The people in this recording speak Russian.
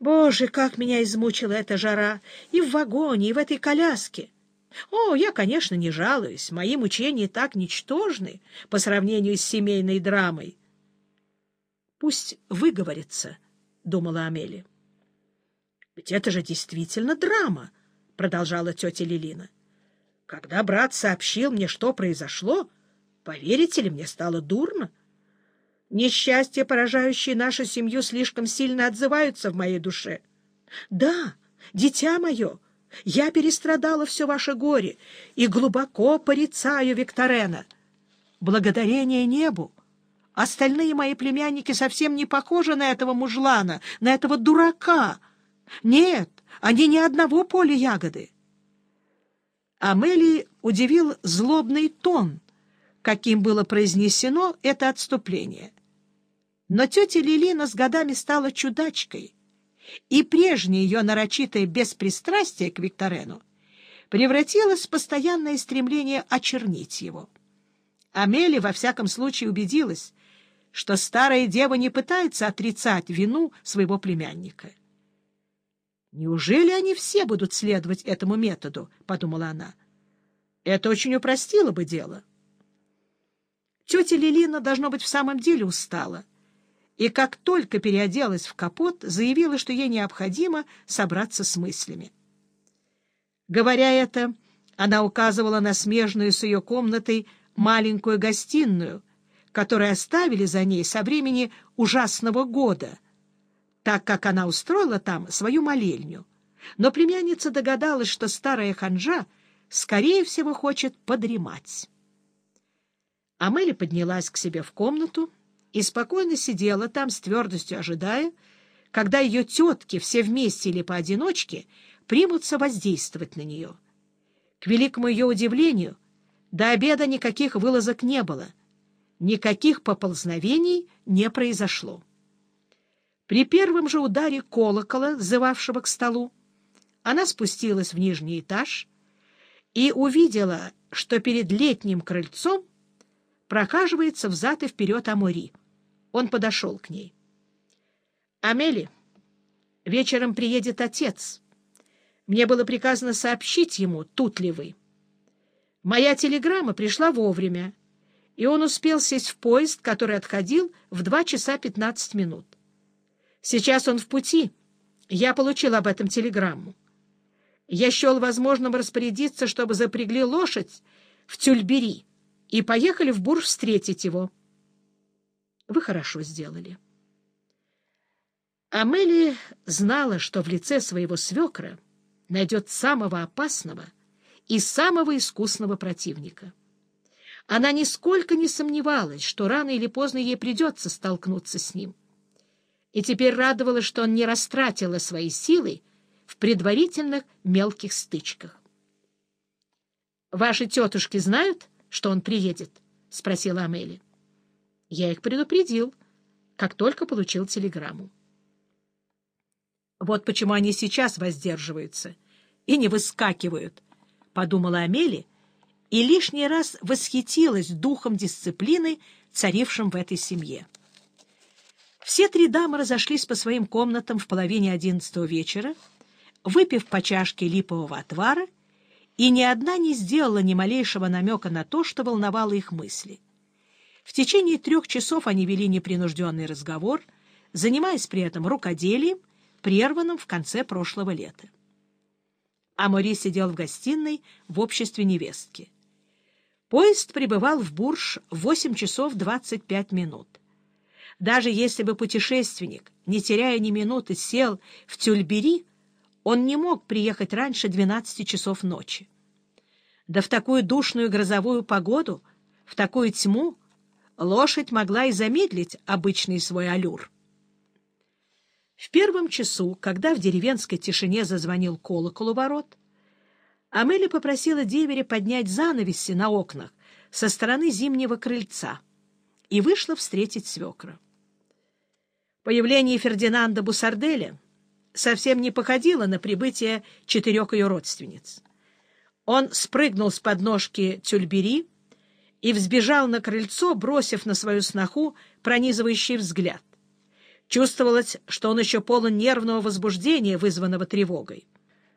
Боже, как меня измучила эта жара! И в вагоне, и в этой коляске! О, я, конечно, не жалуюсь. Мои мучения так ничтожны по сравнению с семейной драмой. Пусть выговорится, — думала Амелия. — Ведь это же действительно драма, — продолжала тетя Лилина. Когда брат сообщил мне, что произошло, поверите ли, мне стало дурно. Несчастья, поражающие нашу семью, слишком сильно отзываются в моей душе. Да, дитя мое, я перестрадала все ваше горе и глубоко порицаю Викторена. Благодарение небу. Остальные мои племянники совсем не похожи на этого мужлана, на этого дурака. Нет, они ни одного поля ягоды. Амелии удивил злобный тон, каким было произнесено это отступление. Но тетя Лилина с годами стала чудачкой, и прежнее ее нарочитое беспристрастие к Викторену превратилось в постоянное стремление очернить его. Амели во всяком случае убедилась, что старая дева не пытается отрицать вину своего племянника. «Неужели они все будут следовать этому методу?» — подумала она. «Это очень упростило бы дело». Тетя Лилина, должно быть, в самом деле устала — и как только переоделась в капот, заявила, что ей необходимо собраться с мыслями. Говоря это, она указывала на смежную с ее комнатой маленькую гостиную, которую оставили за ней со времени ужасного года, так как она устроила там свою молельню. Но племянница догадалась, что старая ханжа, скорее всего, хочет подремать. Амели поднялась к себе в комнату, и спокойно сидела там с твердостью ожидая, когда ее тетки все вместе или поодиночке примутся воздействовать на нее. К великому ее удивлению, до обеда никаких вылазок не было, никаких поползновений не произошло. При первом же ударе колокола, взывавшего к столу, она спустилась в нижний этаж и увидела, что перед летним крыльцом прохаживается взад и вперед Амори. Он подошел к ней. — Амели, вечером приедет отец. Мне было приказано сообщить ему, тут ли вы. Моя телеграмма пришла вовремя, и он успел сесть в поезд, который отходил в два часа пятнадцать минут. Сейчас он в пути. Я получил об этом телеграмму. Я счел возможным распорядиться, чтобы запрягли лошадь в Тюльбери и поехали в Бурж встретить его. Вы хорошо сделали. Амелия знала, что в лице своего свекра найдет самого опасного и самого искусного противника. Она нисколько не сомневалась, что рано или поздно ей придется столкнуться с ним. И теперь радовалась, что он не растратила свои силы в предварительных мелких стычках. — Ваши тетушки знают, что он приедет? — спросила Амелия. Я их предупредил, как только получил телеграмму. Вот почему они сейчас воздерживаются и не выскакивают, — подумала Амели, и лишний раз восхитилась духом дисциплины, царившим в этой семье. Все три дамы разошлись по своим комнатам в половине одиннадцатого вечера, выпив по чашке липового отвара, и ни одна не сделала ни малейшего намека на то, что волновало их мысли. В течение трех часов они вели непринужденный разговор, занимаясь при этом рукоделием, прерванным в конце прошлого лета. Амори сидел в гостиной в обществе невестки. Поезд прибывал в Бурж в 8 часов 25 минут. Даже если бы путешественник, не теряя ни минуты, сел в Тюльбери, он не мог приехать раньше 12 часов ночи. Да в такую душную грозовую погоду, в такую тьму, лошадь могла и замедлить обычный свой аллюр. В первом часу, когда в деревенской тишине зазвонил колокол у ворот, Амели попросила деверя поднять занавеси на окнах со стороны зимнего крыльца и вышла встретить свекра. Появление Фердинанда Бусарделя совсем не походило на прибытие четырех ее родственниц. Он спрыгнул с подножки тюльбери, и взбежал на крыльцо, бросив на свою сноху пронизывающий взгляд. Чувствовалось, что он еще полон нервного возбуждения, вызванного тревогой.